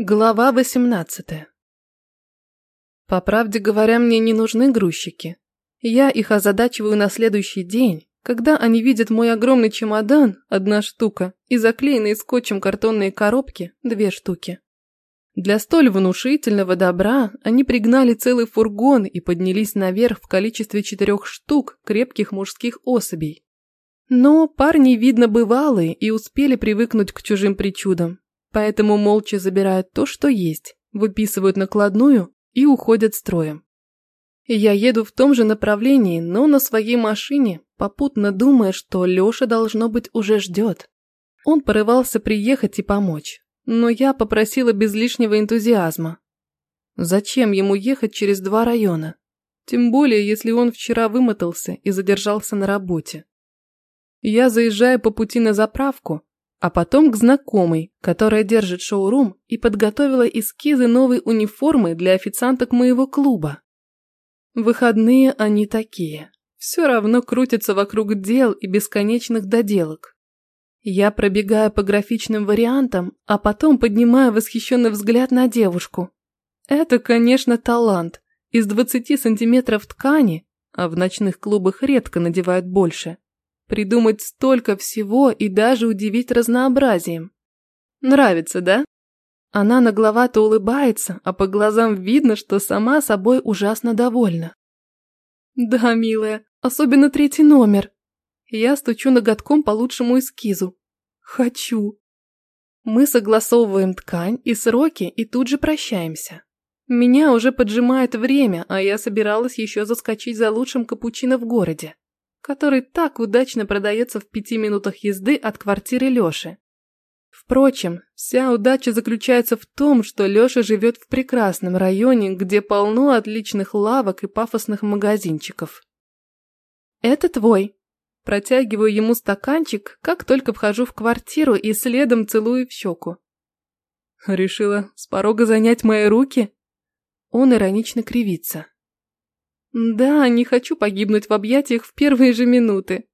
Глава 18 По правде говоря, мне не нужны грузчики. Я их озадачиваю на следующий день, когда они видят мой огромный чемодан, одна штука, и заклеенные скотчем картонные коробки, две штуки. Для столь внушительного добра они пригнали целый фургон и поднялись наверх в количестве четырех штук крепких мужских особей. Но парни, видно, бывалые и успели привыкнуть к чужим причудам, Поэтому молча забирают то, что есть, выписывают накладную и уходят строем. Я еду в том же направлении, но на своей машине, попутно думая, что Лёша, должно быть, уже ждет. Он порывался приехать и помочь, но я попросила без лишнего энтузиазма. Зачем ему ехать через два района? Тем более, если он вчера вымотался и задержался на работе. Я заезжаю по пути на заправку, а потом к знакомой, которая держит шоурум и подготовила эскизы новой униформы для официанток моего клуба. Выходные они такие. Все равно крутятся вокруг дел и бесконечных доделок. Я пробегаю по графичным вариантам, а потом поднимаю восхищенный взгляд на девушку. Это, конечно, талант. Из 20 сантиметров ткани, а в ночных клубах редко надевают больше, Придумать столько всего и даже удивить разнообразием. Нравится, да? Она нагловато улыбается, а по глазам видно, что сама собой ужасно довольна. Да, милая, особенно третий номер. Я стучу ноготком по лучшему эскизу. Хочу. Мы согласовываем ткань и сроки и тут же прощаемся. Меня уже поджимает время, а я собиралась еще заскочить за лучшим капучино в городе который так удачно продается в пяти минутах езды от квартиры Лёши. Впрочем, вся удача заключается в том, что Лёша живет в прекрасном районе, где полно отличных лавок и пафосных магазинчиков. «Это твой». Протягиваю ему стаканчик, как только вхожу в квартиру и следом целую в щеку. Решила с порога занять мои руки? Он иронично кривится. Да, не хочу погибнуть в объятиях в первые же минуты.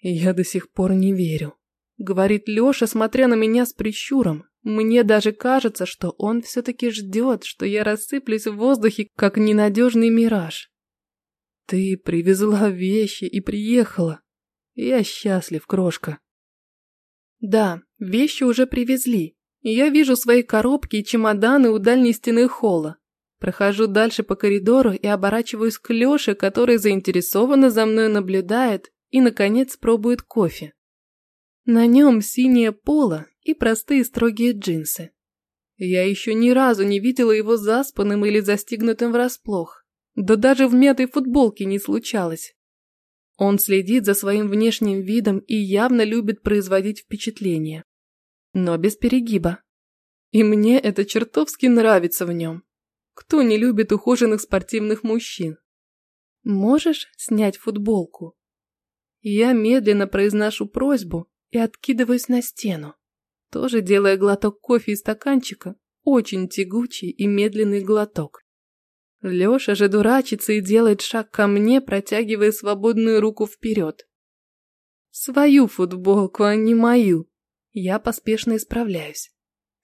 Я до сих пор не верю, говорит Лёша, смотря на меня с прищуром. Мне даже кажется, что он все-таки ждет, что я рассыплюсь в воздухе, как ненадежный мираж. Ты привезла вещи и приехала. Я счастлив, крошка. Да, вещи уже привезли. Я вижу свои коробки и чемоданы у дальней стены холла. Прохожу дальше по коридору и оборачиваюсь к Лёше, который заинтересованно за мной наблюдает и, наконец, пробует кофе. На нем синее поло и простые строгие джинсы. Я еще ни разу не видела его заспанным или застигнутым врасплох. Да даже в мятой футболке не случалось. Он следит за своим внешним видом и явно любит производить впечатление. Но без перегиба. И мне это чертовски нравится в нем. Кто не любит ухоженных спортивных мужчин? Можешь снять футболку? Я медленно произношу просьбу и откидываюсь на стену, тоже делая глоток кофе из стаканчика, очень тягучий и медленный глоток. Лёша же дурачится и делает шаг ко мне, протягивая свободную руку вперед. Свою футболку, а не мою. Я поспешно исправляюсь.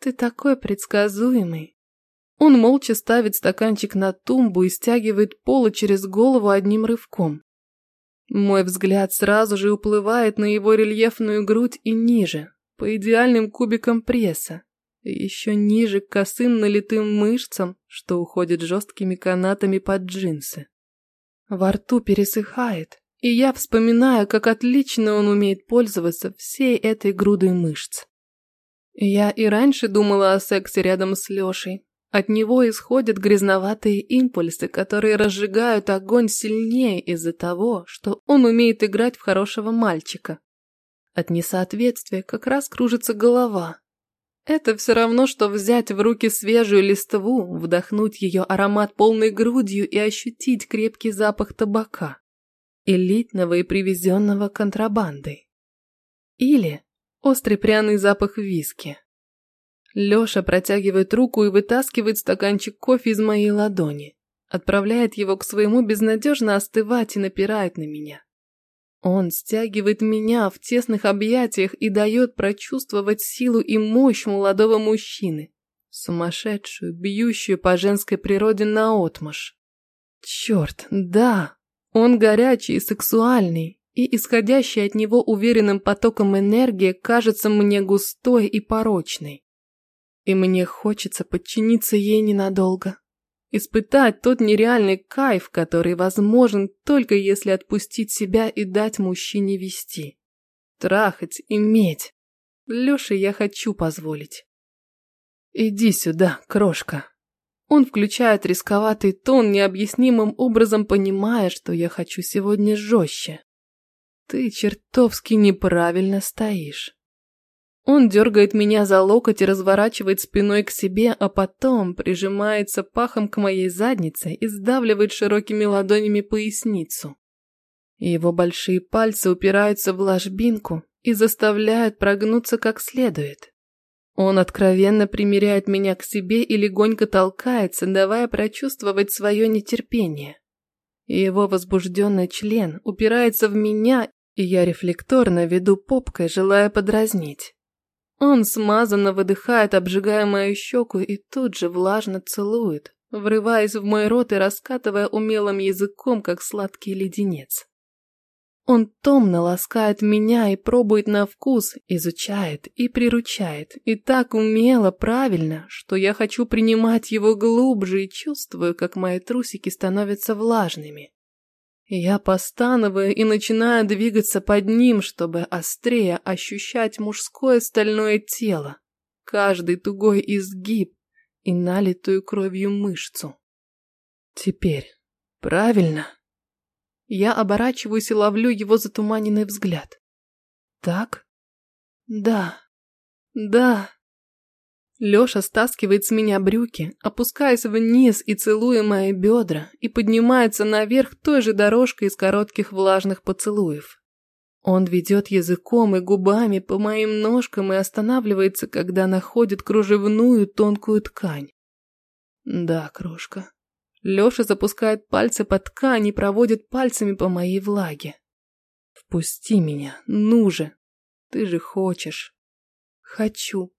Ты такой предсказуемый. Он молча ставит стаканчик на тумбу и стягивает полы через голову одним рывком. Мой взгляд сразу же уплывает на его рельефную грудь и ниже, по идеальным кубикам пресса, еще ниже к косым налитым мышцам, что уходят жесткими канатами под джинсы. Во рту пересыхает, и я вспоминаю, как отлично он умеет пользоваться всей этой грудой мышц. Я и раньше думала о сексе рядом с Лешей, от него исходят грязноватые импульсы, которые разжигают огонь сильнее из-за того, что он умеет играть в хорошего мальчика. От несоответствия как раз кружится голова. Это все равно, что взять в руки свежую листву, вдохнуть ее аромат полной грудью и ощутить крепкий запах табака, элитного и привезенного контрабандой. Или острый пряный запах виски. Лёша протягивает руку и вытаскивает стаканчик кофе из моей ладони. Отправляет его к своему безнадежно остывать и напирает на меня. Он стягивает меня в тесных объятиях и дает прочувствовать силу и мощь молодого мужчины. Сумасшедшую, бьющую по женской природе наотмашь. Черт, да, он горячий и сексуальный, и исходящий от него уверенным потоком энергии кажется мне густой и порочной. И мне хочется подчиниться ей ненадолго. Испытать тот нереальный кайф, который возможен только если отпустить себя и дать мужчине вести. Трахать, иметь. Лёше я хочу позволить. Иди сюда, крошка. Он включает рисковатый тон, необъяснимым образом понимая, что я хочу сегодня жестче. Ты чертовски неправильно стоишь. Он дергает меня за локоть и разворачивает спиной к себе, а потом прижимается пахом к моей заднице и сдавливает широкими ладонями поясницу. Его большие пальцы упираются в ложбинку и заставляют прогнуться как следует. Он откровенно примеряет меня к себе и легонько толкается, давая прочувствовать свое нетерпение. Его возбужденный член упирается в меня, и я рефлекторно веду попкой, желая подразнить. Он смазанно выдыхает, обжигая мою щеку, и тут же влажно целует, врываясь в мой рот и раскатывая умелым языком, как сладкий леденец. Он томно ласкает меня и пробует на вкус, изучает и приручает, и так умело, правильно, что я хочу принимать его глубже и чувствую, как мои трусики становятся влажными. Я постановаю и начинаю двигаться под ним, чтобы острее ощущать мужское стальное тело, каждый тугой изгиб и налитую кровью мышцу. Теперь, правильно? Я оборачиваюсь и ловлю его затуманенный взгляд. Так? Да. Да. Лёша стаскивает с меня брюки, опускаясь вниз и целуя мои бедра, и поднимается наверх той же дорожкой из коротких влажных поцелуев. Он ведет языком и губами по моим ножкам и останавливается, когда находит кружевную тонкую ткань. Да, крошка. Лёша запускает пальцы под ткань и проводит пальцами по моей влаге. Впусти меня, ну же. Ты же хочешь. Хочу.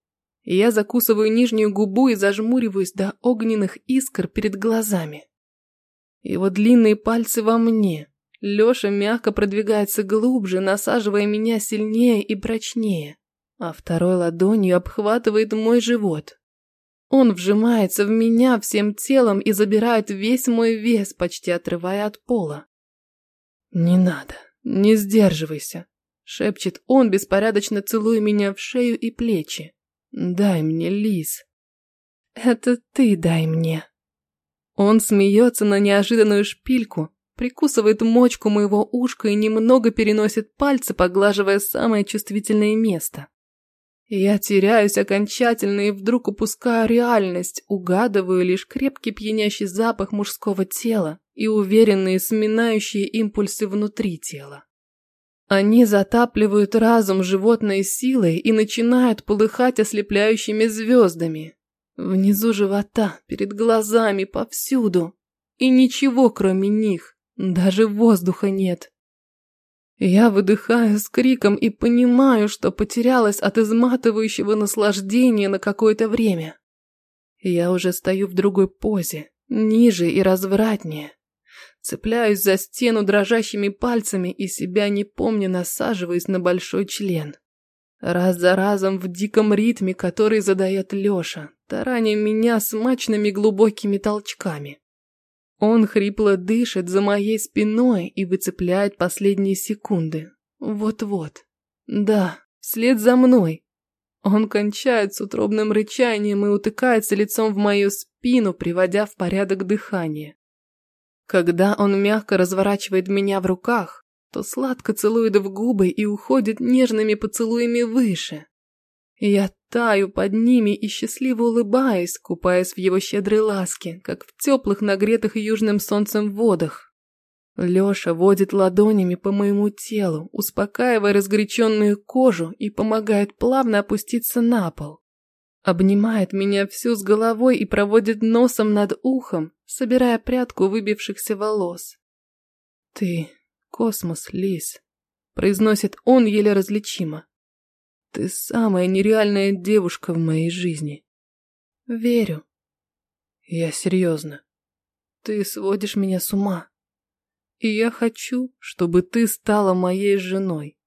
Я закусываю нижнюю губу и зажмуриваюсь до огненных искр перед глазами. Его длинные пальцы во мне. Лёша мягко продвигается глубже, насаживая меня сильнее и прочнее, а второй ладонью обхватывает мой живот. Он вжимается в меня всем телом и забирает весь мой вес, почти отрывая от пола. «Не надо, не сдерживайся», — шепчет он, беспорядочно целуя меня в шею и плечи. «Дай мне, Лис». «Это ты дай мне». Он смеется на неожиданную шпильку, прикусывает мочку моего ушка и немного переносит пальцы, поглаживая самое чувствительное место. Я теряюсь окончательно и вдруг упускаю реальность, угадываю лишь крепкий пьянящий запах мужского тела и уверенные сминающие импульсы внутри тела. Они затапливают разум животной силой и начинают полыхать ослепляющими звездами. Внизу живота, перед глазами, повсюду. И ничего, кроме них. Даже воздуха нет. Я выдыхаю с криком и понимаю, что потерялась от изматывающего наслаждения на какое-то время. Я уже стою в другой позе, ниже и развратнее. Цепляюсь за стену дрожащими пальцами и себя не помня насаживаюсь на большой член. Раз за разом в диком ритме, который задает Леша, тараня меня смачными глубокими толчками. Он хрипло дышит за моей спиной и выцепляет последние секунды. Вот-вот. Да, вслед за мной. Он кончает с утробным рычанием и утыкается лицом в мою спину, приводя в порядок дыхание. Когда он мягко разворачивает меня в руках, то сладко целует в губы и уходит нежными поцелуями выше. Я таю под ними и счастливо улыбаюсь, купаясь в его щедрой ласке, как в теплых нагретых южным солнцем водах. Леша водит ладонями по моему телу, успокаивая разгоряченную кожу и помогает плавно опуститься на пол. Обнимает меня всю с головой и проводит носом над ухом, собирая прядку выбившихся волос. «Ты — космос, Лис», — произносит он еле различимо. «Ты самая нереальная девушка в моей жизни». Верю. Я серьезно. Ты сводишь меня с ума. И я хочу, чтобы ты стала моей женой.